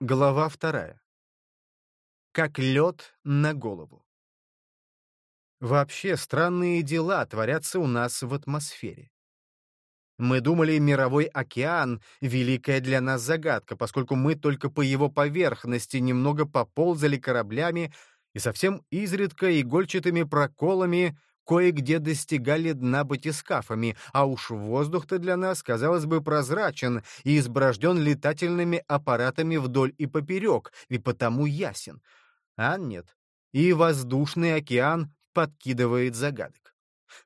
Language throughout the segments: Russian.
Глава вторая. Как лед на голову. Вообще странные дела творятся у нас в атмосфере. Мы думали, мировой океан — великая для нас загадка, поскольку мы только по его поверхности немного поползали кораблями и совсем изредка игольчатыми проколами кое-где достигали дна батискафами, а уж воздух-то для нас, казалось бы, прозрачен и изброжден летательными аппаратами вдоль и поперек, и потому ясен. А нет. И воздушный океан подкидывает загадок.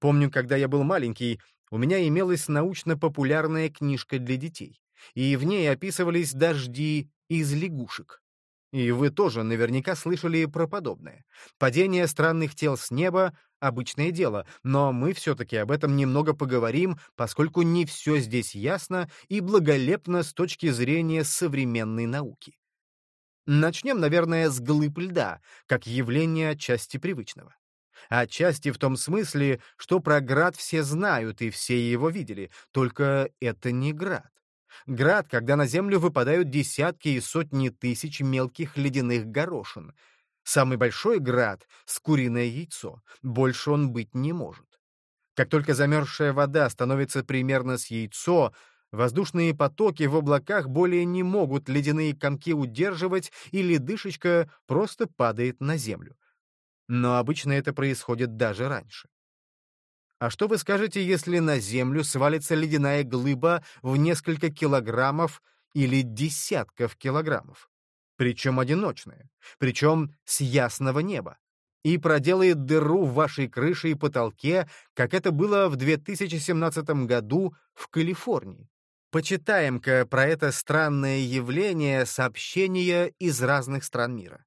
Помню, когда я был маленький, у меня имелась научно-популярная книжка для детей, и в ней описывались дожди из лягушек. И вы тоже наверняка слышали про подобное. Падение странных тел с неба — обычное дело, но мы все-таки об этом немного поговорим, поскольку не все здесь ясно и благолепно с точки зрения современной науки. Начнем, наверное, с глыб льда, как явления отчасти привычного. Отчасти в том смысле, что про град все знают и все его видели, только это не град. Град, когда на землю выпадают десятки и сотни тысяч мелких ледяных горошин. Самый большой град — с куриное яйцо. Больше он быть не может. Как только замерзшая вода становится примерно с яйцо, воздушные потоки в облаках более не могут ледяные комки удерживать, и ледышечка просто падает на землю. Но обычно это происходит даже раньше. А что вы скажете, если на землю свалится ледяная глыба в несколько килограммов или десятков килограммов? Причем одиночная, причем с ясного неба, и проделает дыру в вашей крыше и потолке, как это было в 2017 году в Калифорнии. Почитаем-ка про это странное явление сообщения из разных стран мира.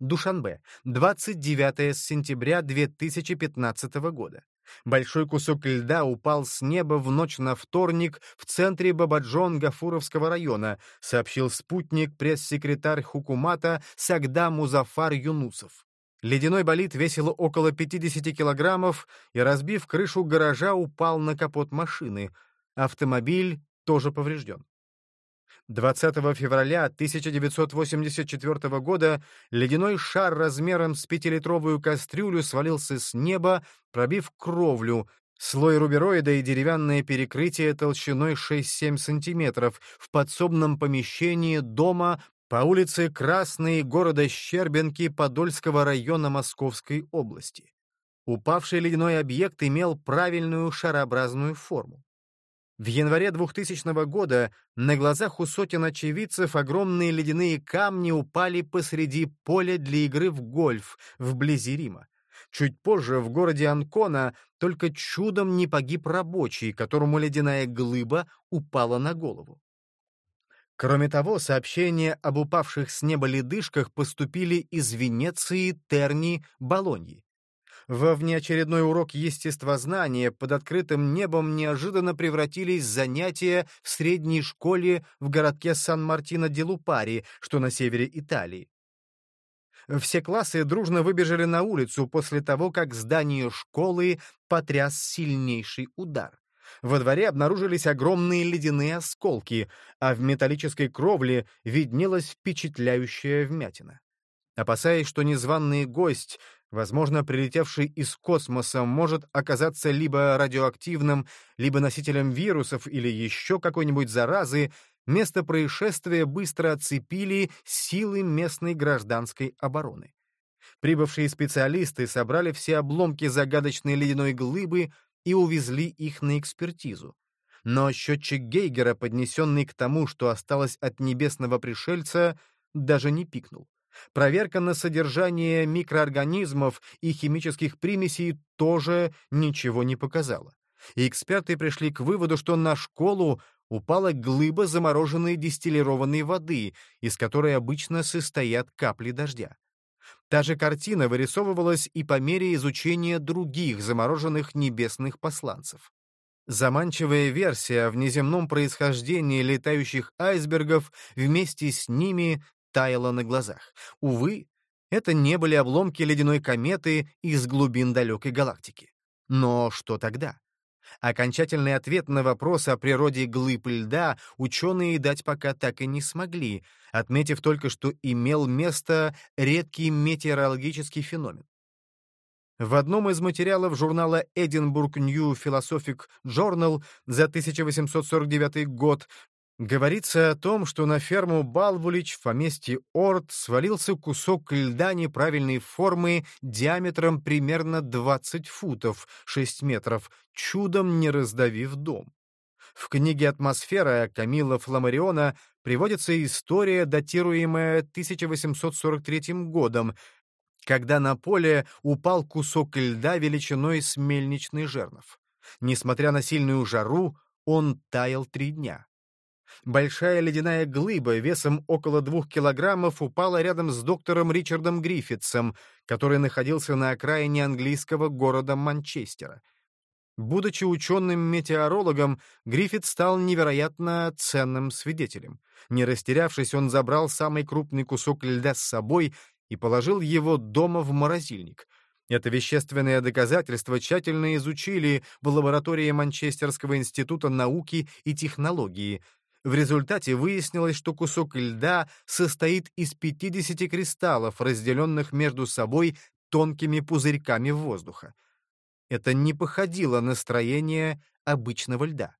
Душанбе, 29 сентября 2015 года. Большой кусок льда упал с неба в ночь на вторник в центре Бабаджон-Гафуровского района, сообщил спутник пресс-секретарь Хукумата Сагда Музафар Юнусов. Ледяной болид весил около 50 килограммов и, разбив крышу гаража, упал на капот машины. Автомобиль тоже поврежден. 20 февраля 1984 года ледяной шар размером с пятилитровую кастрюлю свалился с неба, пробив кровлю, слой рубероида и деревянное перекрытие толщиной 6-7 сантиметров в подсобном помещении дома по улице Красной города Щербинки Подольского района Московской области. Упавший ледяной объект имел правильную шарообразную форму. В январе 2000 года на глазах у сотен очевидцев огромные ледяные камни упали посреди поля для игры в гольф вблизи Рима. Чуть позже в городе Анкона только чудом не погиб рабочий, которому ледяная глыба упала на голову. Кроме того, сообщения об упавших с неба ледышках поступили из Венеции, Терни, Болоньи. Во внеочередной урок естествознания под открытым небом неожиданно превратились занятия в средней школе в городке Сан-Мартино-ди-Лупари, что на севере Италии. Все классы дружно выбежали на улицу после того, как здание школы потряс сильнейший удар. Во дворе обнаружились огромные ледяные осколки, а в металлической кровле виднелась впечатляющая вмятина. Опасаясь, что незваный гость возможно, прилетевший из космоса, может оказаться либо радиоактивным, либо носителем вирусов или еще какой-нибудь заразы, место происшествия быстро оцепили силы местной гражданской обороны. Прибывшие специалисты собрали все обломки загадочной ледяной глыбы и увезли их на экспертизу. Но счетчик Гейгера, поднесенный к тому, что осталось от небесного пришельца, даже не пикнул. Проверка на содержание микроорганизмов и химических примесей тоже ничего не показала. И эксперты пришли к выводу, что на школу упала глыба замороженной дистиллированной воды, из которой обычно состоят капли дождя. Та же картина вырисовывалась и по мере изучения других замороженных небесных посланцев. Заманчивая версия о внеземном происхождении летающих айсбергов вместе с ними таяла на глазах. Увы, это не были обломки ледяной кометы из глубин далекой галактики. Но что тогда? Окончательный ответ на вопрос о природе глыб льда ученые дать пока так и не смогли, отметив только, что имел место редкий метеорологический феномен. В одном из материалов журнала Edinburgh New Philosophic Journal за 1849 год говорится о том, что на ферму Балвулич в поместье Орд свалился кусок льда неправильной формы диаметром примерно 20 футов, 6 метров, чудом не раздавив дом. В книге «Атмосфера» Камила Фламариона приводится история, датируемая 1843 годом, когда на поле упал кусок льда величиной с мельничный жернов. Несмотря на сильную жару, он таял три дня. Большая ледяная глыба весом около двух килограммов упала рядом с доктором Ричардом Гриффитсом, который находился на окраине английского города Манчестера. Будучи ученым-метеорологом, Гриффит стал невероятно ценным свидетелем. Не растерявшись, он забрал самый крупный кусок льда с собой и положил его дома в морозильник. Это вещественное доказательство тщательно изучили в лаборатории Манчестерского института науки и технологии. В результате выяснилось, что кусок льда состоит из 50 кристаллов, разделенных между собой тонкими пузырьками воздуха. Это не походило на строение обычного льда.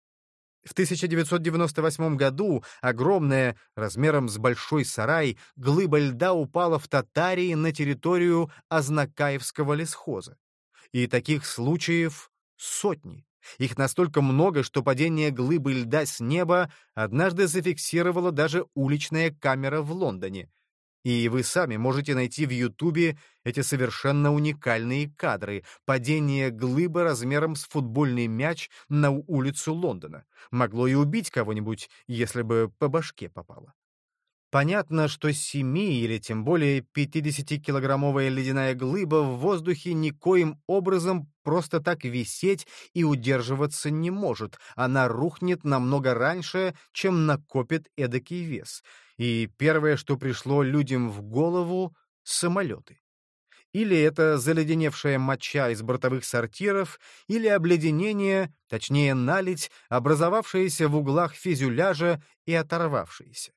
В 1998 году огромная, размером с большой сарай, глыба льда упала в Татарии на территорию Азнакаевского лесхоза. И таких случаев сотни. Их настолько много, что падение глыбы льда с неба однажды зафиксировала даже уличная камера в Лондоне. И вы сами можете найти в Ютубе эти совершенно уникальные кадры падения глыбы размером с футбольный мяч на улицу Лондона. Могло и убить кого-нибудь, если бы по башке попало. Понятно, что 7 или тем более 50-килограммовая ледяная глыба в воздухе никоим образом просто так висеть и удерживаться не может. Она рухнет намного раньше, чем накопит эдакий вес. И первое, что пришло людям в голову — самолеты. Или это заледеневшая моча из бортовых сортиров, или обледенение, точнее налить, образовавшееся в углах фюзеляжа и оторвавшееся.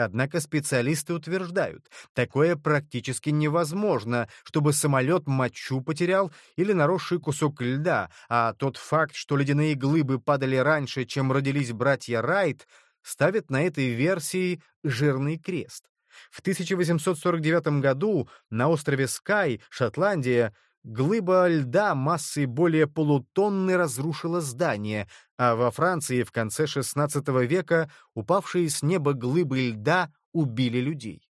Однако специалисты утверждают, такое практически невозможно, чтобы самолет мочу потерял или наросший кусок льда, а тот факт, что ледяные глыбы падали раньше, чем родились братья Райт, ставит на этой версии жирный крест. В 1849 году на острове Скай, Шотландия, Глыба льда массой более полутонны разрушила здание, а во Франции в конце XVI века упавшие с неба глыбы льда убили людей.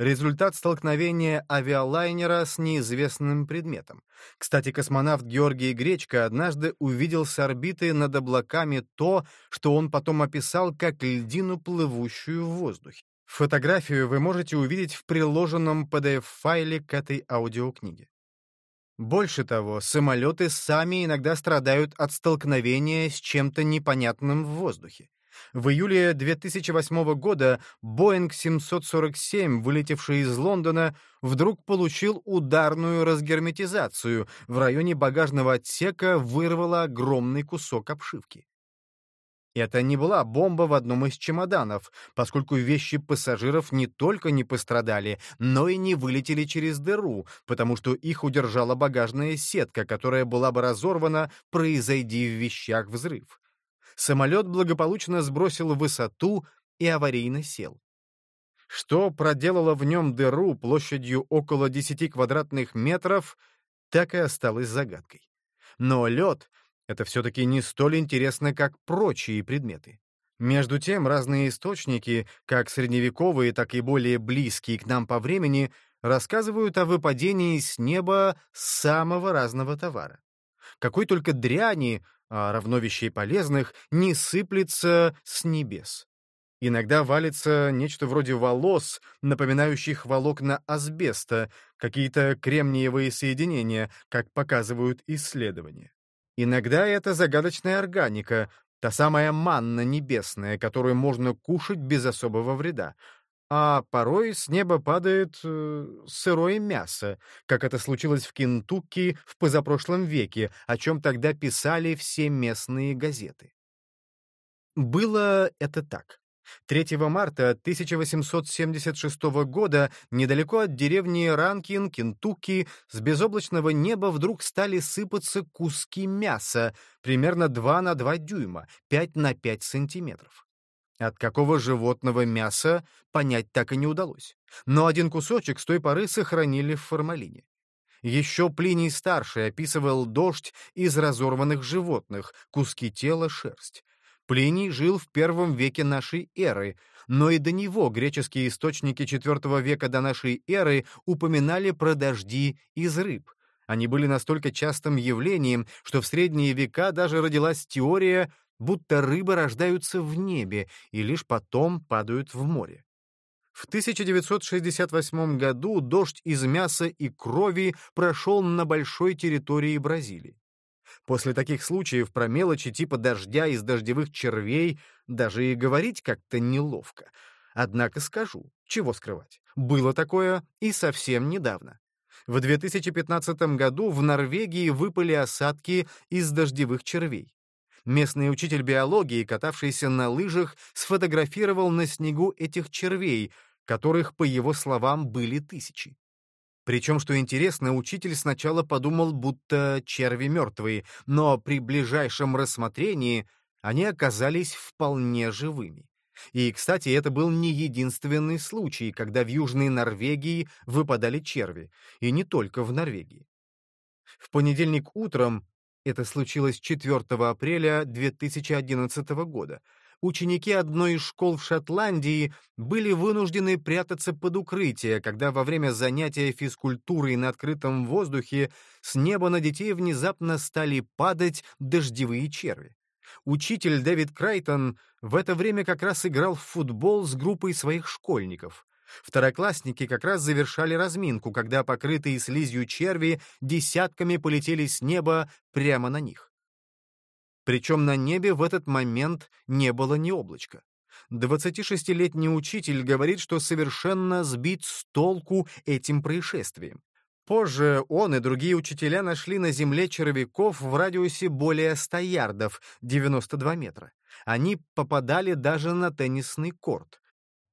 Результат столкновения авиалайнера с неизвестным предметом. Кстати, космонавт Георгий Гречко однажды увидел с орбиты над облаками то, что он потом описал как льдину, плывущую в воздухе. Фотографию вы можете увидеть в приложенном PDF-файле к этой аудиокниге. Больше того, самолеты сами иногда страдают от столкновения с чем-то непонятным в воздухе. В июле 2008 года Boeing 747, вылетевший из Лондона, вдруг получил ударную разгерметизацию. В районе багажного отсека вырвало огромный кусок обшивки. Это не была бомба в одном из чемоданов, поскольку вещи пассажиров не только не пострадали, но и не вылетели через дыру, потому что их удержала багажная сетка, которая была бы разорвана, произойди в вещах взрыв. Самолет благополучно сбросил высоту и аварийно сел. Что проделало в нем дыру площадью около 10 квадратных метров, так и осталось загадкой. Но лед это все-таки не столь интересно, как прочие предметы. Между тем, разные источники, как средневековые, так и более близкие к нам по времени, рассказывают о выпадении с неба самого разного товара. Какой только дряни, а равно вещей полезных, не сыплется с небес. Иногда валится нечто вроде волос, напоминающих волокна асбеста, какие-то кремниевые соединения, как показывают исследования. Иногда это загадочная органика, та самая манна небесная, которую можно кушать без особого вреда. а порой с неба падает э, сырое мясо, как это случилось в Кентукки в позапрошлом веке, о чем тогда писали все местные газеты. Было это так. 3 марта 1876 года недалеко от деревни Ранкин, Кентукки, с безоблачного неба вдруг стали сыпаться куски мяса, примерно 2 на 2 дюйма, 5 на 5 сантиметров. От какого животного мяса понять так и не удалось. Но один кусочек с той поры сохранили в формалине. Еще Плиний Старший описывал дождь из разорванных животных, куски тела, шерсть. Плиний жил в первом веке нашей эры, но и до него греческие источники IV века до нашей эры упоминали про дожди из рыб. Они были настолько частым явлением, что в средние века даже родилась теория, будто рыбы рождаются в небе и лишь потом падают в море. В 1968 году дождь из мяса и крови прошел на большой территории Бразилии. После таких случаев про мелочи типа дождя из дождевых червей даже и говорить как-то неловко. Однако скажу, чего скрывать. Было такое и совсем недавно. В 2015 году в Норвегии выпали осадки из дождевых червей. Местный учитель биологии, катавшийся на лыжах, сфотографировал на снегу этих червей, которых, по его словам, были тысячи. Причем, что интересно, учитель сначала подумал, будто черви мертвые, но при ближайшем рассмотрении они оказались вполне живыми. И, кстати, это был не единственный случай, когда в Южной Норвегии выпадали черви, и не только в Норвегии. В понедельник утром это случилось 4 апреля 2011 года. Ученики одной из школ в Шотландии были вынуждены прятаться под укрытие, когда во время занятия физкультурой на открытом воздухе с неба на детей внезапно стали падать дождевые черви. Учитель Дэвид Крайтон в это время как раз играл в футбол с группой своих школьников. Второклассники как раз завершали разминку, когда покрытые слизью черви десятками полетели с неба прямо на них. Причем на небе в этот момент не было ни облачка. 26-летний учитель говорит, что совершенно сбит с толку этим происшествием. Позже он и другие учителя нашли на земле червяков в радиусе более 100 ярдов, 92 метра. Они попадали даже на теннисный корт.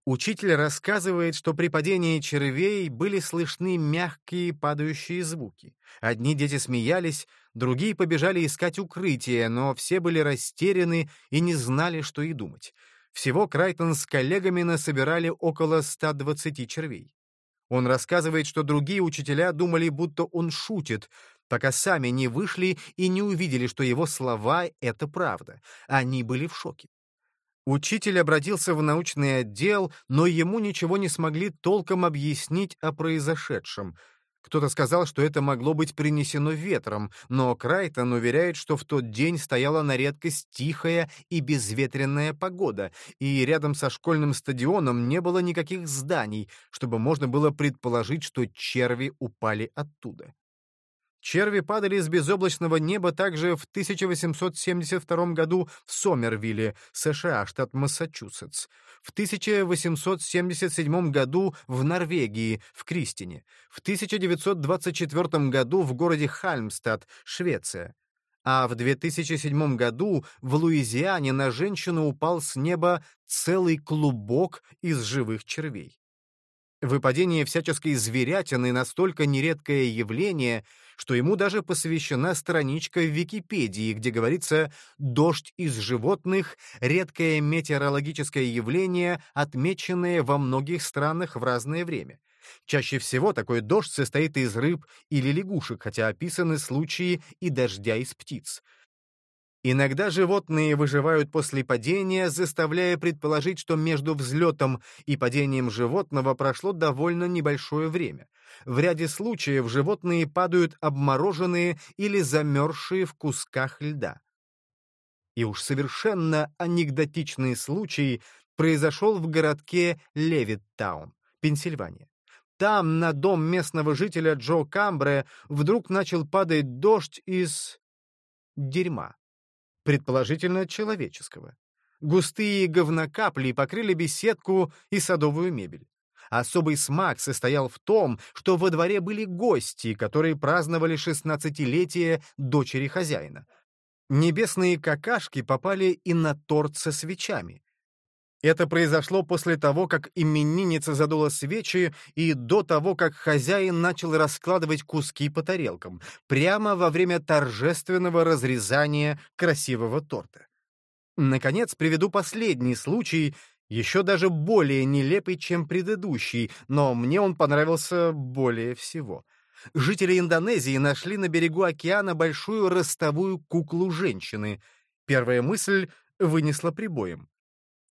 Учитель рассказывает, что при падении червей были слышны мягкие падающие звуки. Одни дети смеялись, другие побежали искать укрытие, но все были растеряны и не знали, что и думать. Всего Крайтон с коллегами насобирали около 120 червей. Он рассказывает, что другие учителя думали, будто он шутит, пока сами не вышли и не увидели, что его слова — это правда. Они были в шоке. Учитель обратился в научный отдел, но ему ничего не смогли толком объяснить о произошедшем. Кто-то сказал, что это могло быть принесено ветром, но Крайтон уверяет, что в тот день стояла на редкость тихая и безветренная погода, и рядом со школьным стадионом не было никаких зданий, чтобы можно было предположить, что черви упали оттуда. Черви падали с безоблачного неба также в 1872 году в Сомервилле, США, штат Массачусетс, в 1877 году в Норвегии, в Кристине, в 1924 году в городе Хальмстад, Швеция, а в 2007 году в Луизиане на женщину упал с неба целый клубок из живых червей. Выпадение всяческой зверятины настолько нередкое явление, что ему даже посвящена страничка в Википедии, где говорится «дождь из животных — редкое метеорологическое явление, отмеченное во многих странах в разное время». Чаще всего такой дождь состоит из рыб или лягушек, хотя описаны случаи и дождя из птиц. Иногда животные выживают после падения, заставляя предположить, что между взлетом и падением животного прошло довольно небольшое время. В ряде случаев животные падают обмороженные или замерзшие в кусках льда. И уж совершенно анекдотичный случай произошел в городке Левиттаун, Пенсильвания. Там на дом местного жителя Джо Камбре вдруг начал падать дождь из... дерьма предположительно человеческого. Густые говнокапли покрыли беседку и садовую мебель. Особый смак состоял в том, что во дворе были гости, которые праздновали шестнадцатилетие дочери хозяина. Небесные какашки попали и на торт со свечами. Это произошло после того, как именинница задула свечи и до того, как хозяин начал раскладывать куски по тарелкам, прямо во время торжественного разрезания красивого торта. Наконец, приведу последний случай, еще даже более нелепый, чем предыдущий, но мне он понравился более всего. Жители Индонезии нашли на берегу океана большую ростовую куклу женщины. Первая мысль вынесла прибоем.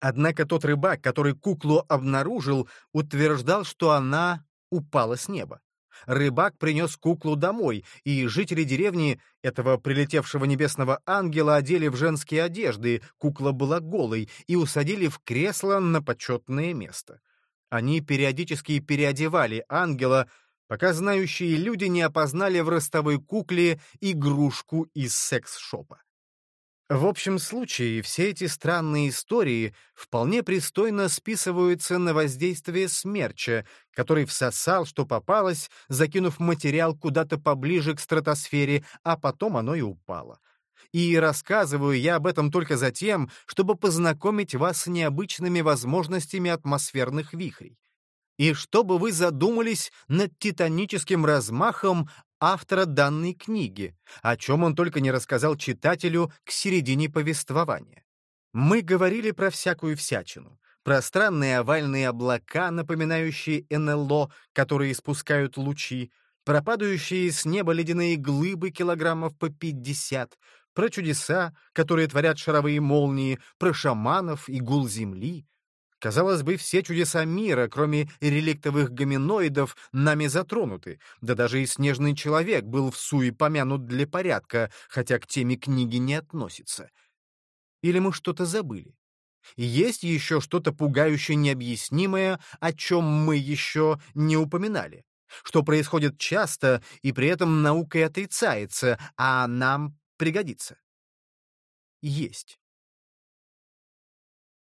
Однако тот рыбак, который куклу обнаружил, утверждал, что она упала с неба. Рыбак принес куклу домой, и жители деревни этого прилетевшего небесного ангела одели в женские одежды, кукла была голой, и усадили в кресло на почетное место. Они периодически переодевали ангела, пока знающие люди не опознали в ростовой кукле игрушку из секс-шопа. В общем случае, все эти странные истории вполне пристойно списываются на воздействие смерча, который всосал, что попалось, закинув материал куда-то поближе к стратосфере, а потом оно и упало. И рассказываю я об этом только за тем, чтобы познакомить вас с необычными возможностями атмосферных вихрей. И чтобы вы задумались над титаническим размахом автора данной книги, о чем он только не рассказал читателю к середине повествования. Мы говорили про всякую всячину, про странные овальные облака, напоминающие НЛО, которые испускают лучи, про падающие с неба ледяные глыбы килограммов по 50, про чудеса, которые творят шаровые молнии, про шаманов и гул земли, Казалось бы, все чудеса мира, кроме реликтовых гоминоидов, нами затронуты, да даже и снежный человек был в суе помянут для порядка, хотя к теме книги не относится. Или мы что-то забыли? Есть еще что-то пугающее необъяснимое, о чем мы еще не упоминали, что происходит часто и при этом наукой отрицается, а нам пригодится. Есть.